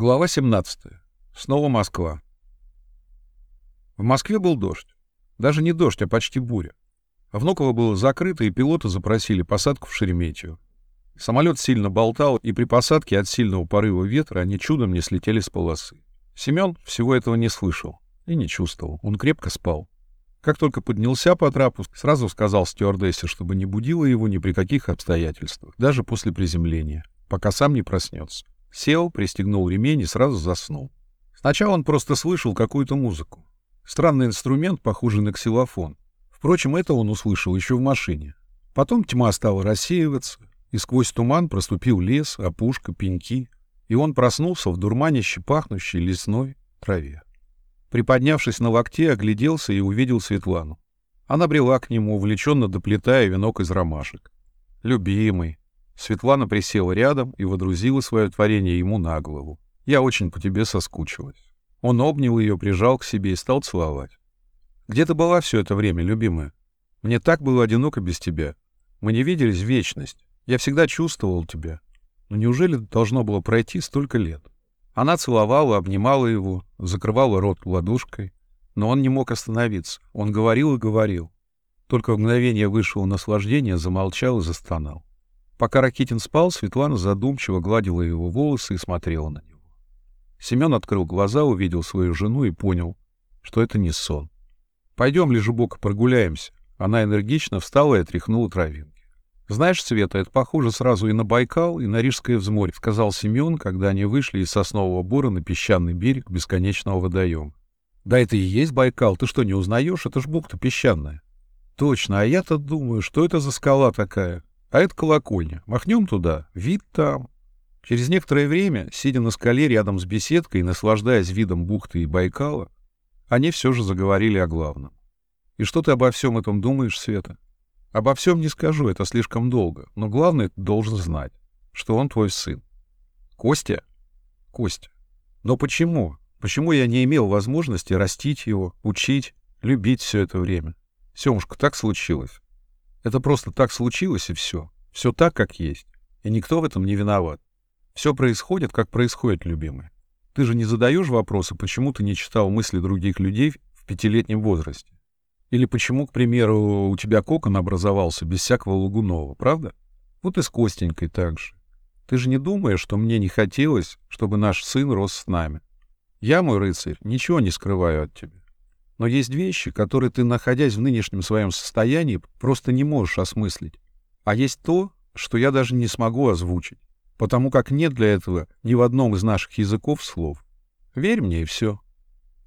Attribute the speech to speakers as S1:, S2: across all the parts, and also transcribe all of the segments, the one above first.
S1: Глава 17. Снова Москва. В Москве был дождь. Даже не дождь, а почти буря. Внуково было закрыто, и пилоты запросили посадку в Шереметьево. Самолет сильно болтал, и при посадке от сильного порыва ветра они чудом не слетели с полосы. Семен всего этого не слышал и не чувствовал. Он крепко спал. Как только поднялся по трапу, сразу сказал стюардессе, чтобы не будила его ни при каких обстоятельствах, даже после приземления, пока сам не проснется. Сел, пристегнул ремень и сразу заснул. Сначала он просто слышал какую-то музыку. Странный инструмент, похожий на ксилофон. Впрочем, это он услышал еще в машине. Потом тьма стала рассеиваться, и сквозь туман проступил лес, опушка, пеньки, и он проснулся в дурманище пахнущей лесной траве. Приподнявшись на локте, огляделся и увидел Светлану. Она брела к нему, увлеченно доплетая венок из ромашек. «Любимый», Светлана присела рядом и водрузила свое творение ему на голову. «Я очень по тебе соскучилась». Он обнял ее, прижал к себе и стал целовать. «Где ты была все это время, любимая? Мне так было одиноко без тебя. Мы не виделись в вечность. Я всегда чувствовал тебя. Но неужели должно было пройти столько лет?» Она целовала, обнимала его, закрывала рот ладошкой. Но он не мог остановиться. Он говорил и говорил. Только в мгновение высшего наслаждения замолчал и застонал. Пока Ракитин спал, Светлана задумчиво гладила его волосы и смотрела на него. Семен открыл глаза, увидел свою жену и понял, что это не сон. «Пойдем, Лежебока, прогуляемся». Она энергично встала и отряхнула травинки. «Знаешь, Света, это похоже сразу и на Байкал, и на Рижское взморье», — сказал Семен, когда они вышли из соснового бора на песчаный берег бесконечного водоема. «Да это и есть Байкал. Ты что, не узнаешь? Это ж бухта песчаная». «Точно, а я-то думаю, что это за скала такая? А это колокольня. Махнем туда, вид там. Через некоторое время, сидя на скале рядом с беседкой и наслаждаясь видом бухты и Байкала, они все же заговорили о главном. «И что ты обо всем этом думаешь, Света?» «Обо всем не скажу, это слишком долго, но главное, ты должен знать, что он твой сын». «Костя?» «Костя. Но почему? Почему я не имел возможности растить его, учить, любить все это время? Семушка, так случилось. Это просто так случилось, и все. Все так, как есть. И никто в этом не виноват. Все происходит, как происходит, любимый. Ты же не задаешь вопросы, почему ты не читал мысли других людей в пятилетнем возрасте. Или почему, к примеру, у тебя кокон образовался без всякого лугунова, правда? Вот и с Костенькой так же. Ты же не думаешь, что мне не хотелось, чтобы наш сын рос с нами. Я, мой рыцарь, ничего не скрываю от тебя. Но есть вещи, которые ты, находясь в нынешнем своем состоянии, просто не можешь осмыслить. А есть то, что я даже не смогу озвучить, потому как нет для этого ни в одном из наших языков слов. Верь мне, и все.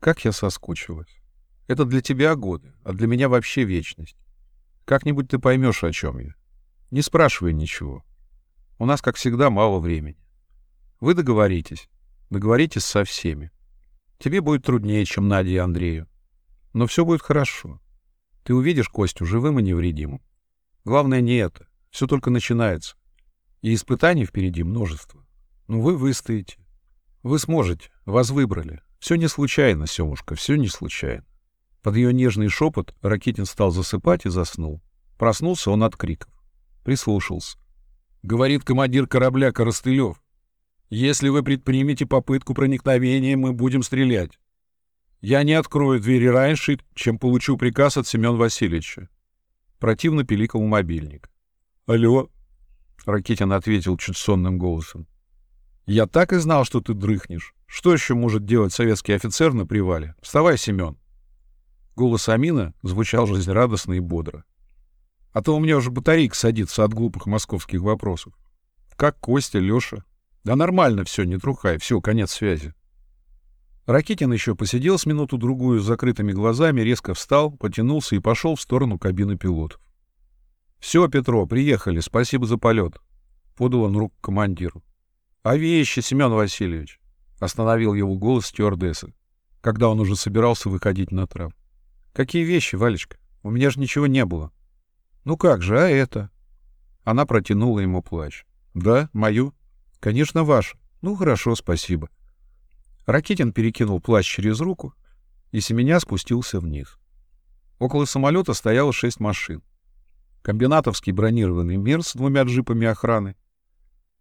S1: Как я соскучилась. Это для тебя годы, а для меня вообще вечность. Как-нибудь ты поймешь, о чем я. Не спрашивай ничего. У нас, как всегда, мало времени. Вы договоритесь. Договоритесь со всеми. Тебе будет труднее, чем Наде и Андрею. Но все будет хорошо. Ты увидишь Костю живым и невредимым. Главное не это. Все только начинается. И испытаний впереди множество. Но вы выстоите. Вы сможете. Вас выбрали. Все не случайно, Семушка, все не случайно. Под ее нежный шепот Ракитин стал засыпать и заснул. Проснулся он от криков. Прислушался. Говорит командир корабля Коростылев. Если вы предпримете попытку проникновения, мы будем стрелять. Я не открою двери раньше, чем получу приказ от Семена Васильевича. Противно пиликал мобильник. «Алло?» — Ракетин ответил чуть сонным голосом. «Я так и знал, что ты дрыхнешь. Что еще может делать советский офицер на привале? Вставай, Семен!» Голос Амина звучал жизнерадостно и бодро. «А то у меня уже батарейка садится от глупых московских вопросов. Как Костя, Леша? Да нормально все, не трухай, все, конец связи». Ракитин еще посидел с минуту-другую с закрытыми глазами, резко встал, потянулся и пошел в сторону кабины пилотов. — Все, Петро, приехали, спасибо за полет. Подал он руку командиру. — А вещи, Семен Васильевич? — остановил его голос стюардессы, когда он уже собирался выходить на трав. — Какие вещи, Валечка? У меня же ничего не было. — Ну как же, а это? Она протянула ему плащ. — Да, мою? — Конечно, ваш. Ну, хорошо, спасибо. — Ракетин перекинул плащ через руку и семеня спустился вниз. Около самолета стояло шесть машин. Комбинатовский бронированный «Мерс» с двумя джипами охраны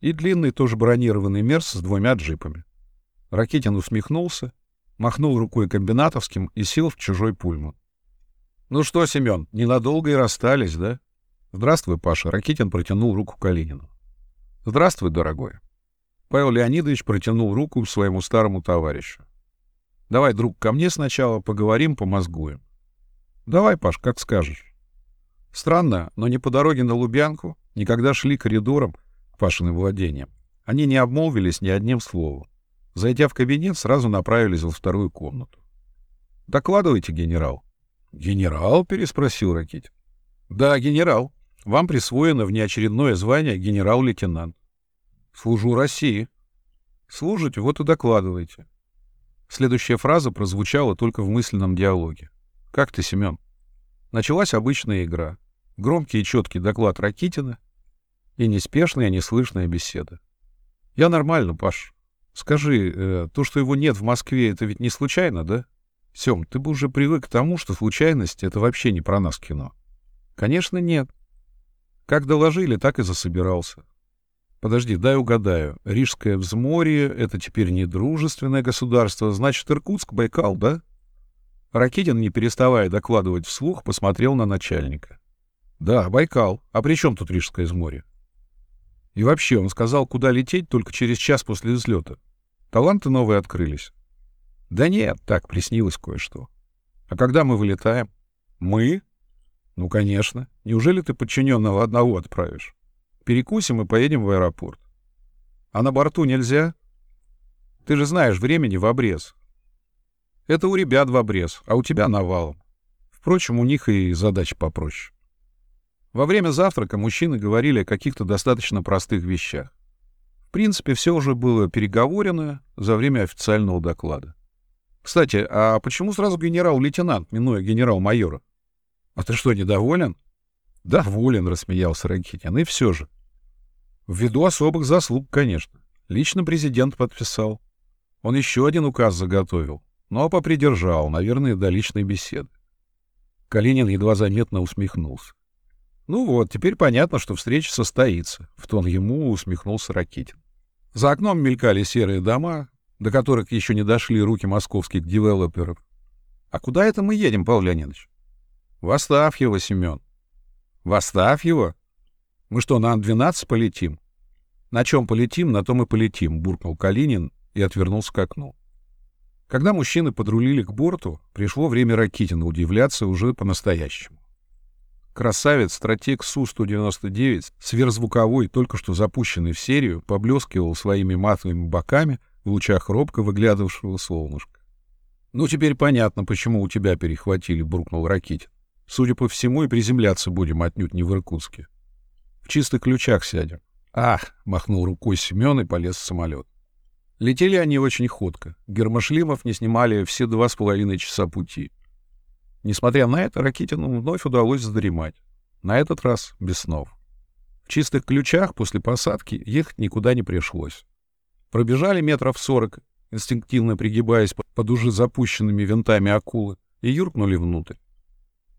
S1: и длинный тоже бронированный «Мерс» с двумя джипами. Ракетин усмехнулся, махнул рукой комбинатовским и сел в чужой пульман. «Ну что, Семен, ненадолго и расстались, да?» «Здравствуй, Паша», — Ракетин протянул руку Калинину. «Здравствуй, дорогой». Павел Леонидович протянул руку своему старому товарищу. «Давай, друг, ко мне сначала поговорим, помозгуем». «Давай, Паш, как скажешь». Странно, но ни по дороге на Лубянку, никогда шли коридором к Пашиным владениям. Они не обмолвились ни одним словом. Зайдя в кабинет, сразу направились во вторую комнату. «Докладывайте, генерал». «Генерал?» — переспросил Ракитин. «Да, генерал. Вам присвоено внеочередное звание генерал-лейтенант». «Служу России». «Служите, вот и докладывайте». Следующая фраза прозвучала только в мысленном диалоге. «Как ты, Семен?» Началась обычная игра. Громкий и четкий доклад Ракитина и неспешная, неслышная беседа. «Я нормально, Паш. Скажи, э, то, что его нет в Москве, это ведь не случайно, да? Сем, ты бы уже привык к тому, что случайность — это вообще не про нас кино. Конечно, нет. Как доложили, так и засобирался. Подожди, дай угадаю. Рижское взморье — это теперь не дружественное государство, значит, Иркутск, Байкал, да? Ракитин, не переставая докладывать вслух, посмотрел на начальника. Да, Байкал. А при чем тут Рижское взморье? И вообще, он сказал, куда лететь только через час после взлета. Таланты новые открылись. Да нет, так, приснилось кое-что. А когда мы вылетаем? Мы? Ну, конечно. Неужели ты подчиненного одного отправишь? Перекусим и поедем в аэропорт. А на борту нельзя? Ты же знаешь, времени в обрез. Это у ребят в обрез, а у тебя навалом. Впрочем, у них и задача попроще. Во время завтрака мужчины говорили о каких-то достаточно простых вещах. В принципе, все уже было переговорено за время официального доклада. Кстати, а почему сразу генерал-лейтенант, минуя генерал-майора? А ты что, недоволен? Доволен, рассмеялся Ракитин. И все же. Ввиду особых заслуг, конечно. Лично президент подписал. Он еще один указ заготовил, но попридержал, наверное, до личной беседы. Калинин едва заметно усмехнулся. Ну вот, теперь понятно, что встреча состоится, — в тон ему усмехнулся Ракитин. За окном мелькали серые дома, до которых еще не дошли руки московских девелоперов. А куда это мы едем, Павел Леонидович? В Астафьево, Семен. В Астафьево? Мы что, на Ан-12 полетим? На чем полетим, на том и полетим, буркнул Калинин и отвернулся к окну. Когда мужчины подрулили к борту, пришло время Ракитина удивляться уже по-настоящему. Красавец, стратег Су-199, сверхзвуковой, только что запущенный в серию, поблескивал своими матовыми боками в лучах робко выглядывавшего солнышка. «Ну, теперь понятно, почему у тебя перехватили», — буркнул Ракитин. «Судя по всему, и приземляться будем отнюдь не в Иркутске. В чистых ключах сядем». «Ах!» — махнул рукой Семен и полез в самолет. Летели они очень ходко. Гермошлимов не снимали все два с половиной часа пути. Несмотря на это, Ракитину вновь удалось задремать. На этот раз без снов. В чистых ключах после посадки ехать никуда не пришлось. Пробежали метров сорок, инстинктивно пригибаясь под уже запущенными винтами акулы, и юркнули внутрь.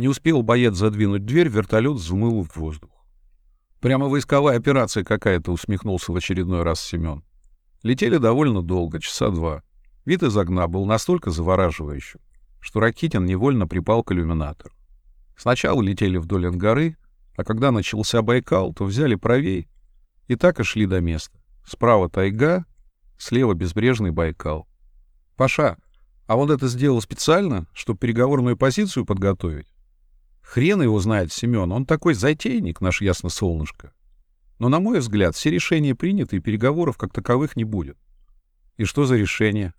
S1: Не успел боец задвинуть дверь, вертолет взмыл в воздух. Прямо войсковая операция какая-то, усмехнулся в очередной раз Семен. Летели довольно долго, часа два. Вид из окна был настолько завораживающим, что Ракитин невольно припал к иллюминатору. Сначала летели вдоль горы, а когда начался Байкал, то взяли правей и так и шли до места. Справа тайга, слева безбрежный Байкал. Паша, а он это сделал специально, чтобы переговорную позицию подготовить? Хрен его знает, Семен, он такой затейник, наш ясно солнышко. Но, на мой взгляд, все решения приняты, и переговоров как таковых не будет. И что за решение?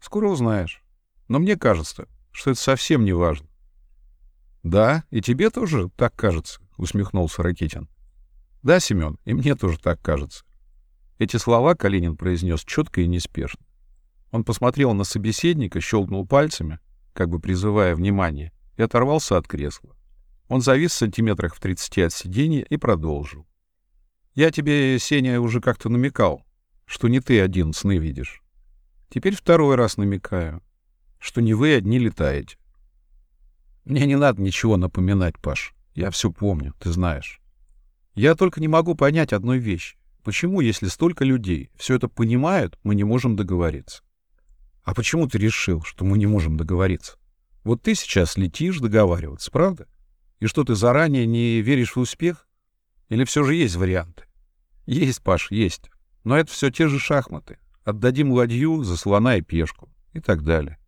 S1: Скоро узнаешь. Но мне кажется, что это совсем не важно. Да, и тебе тоже так кажется, усмехнулся Ракитин. Да, Семен, и мне тоже так кажется. Эти слова Калинин произнес четко и неспешно. Он посмотрел на собеседника, щелкнул пальцами, как бы призывая внимание, и оторвался от кресла. Он завис в сантиметрах в тридцати от сиденья и продолжил. «Я тебе, Сеня, уже как-то намекал, что не ты один сны видишь. Теперь второй раз намекаю что не вы одни летаете. Мне не надо ничего напоминать, Паш. Я все помню, ты знаешь. Я только не могу понять одной вещи. Почему, если столько людей все это понимают, мы не можем договориться? А почему ты решил, что мы не можем договориться? Вот ты сейчас летишь договариваться, правда? И что, ты заранее не веришь в успех? Или все же есть варианты? Есть, Паш, есть. Но это все те же шахматы. Отдадим ладью за слона и пешку и так далее.